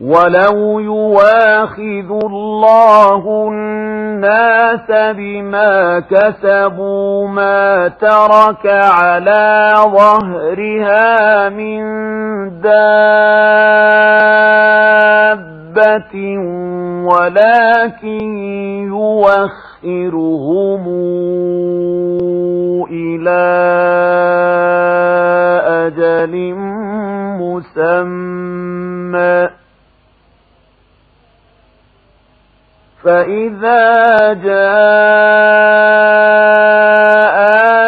ولو يواخذ الله الناس بما كسبوا ما ترك على ظهرها من دابة ولكن يوخرهم إلى أجل مسمى فإذا جاء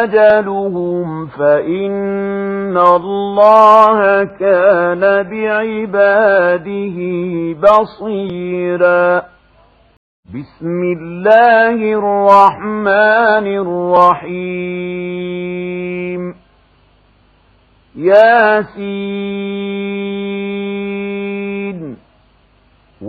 أجلهم فإن الله كان بعباده بصيرا بسم الله الرحمن الرحيم ياسين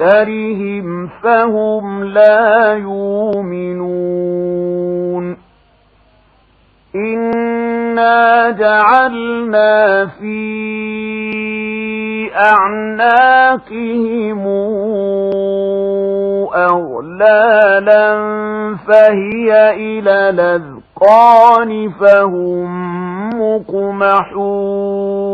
أكثرهم فهم لا يؤمنون إنا جعلنا في أعناقهم أغلالا فهي إلى الأذقان فهم مقمحون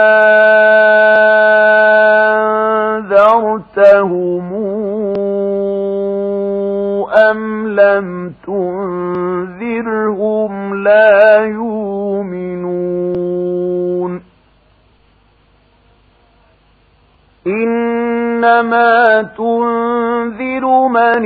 أنذرتهم أم لم تنذرهم لا يؤمنون إنما تنذر من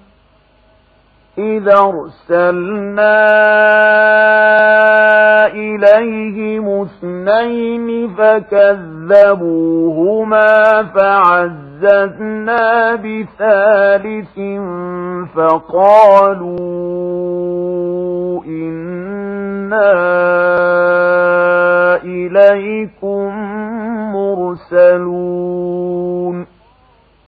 إذا أرسلنا إليهم اثنين فكذبوهما فعززنا بثالث فقالوا إنا إليكم مرسلون.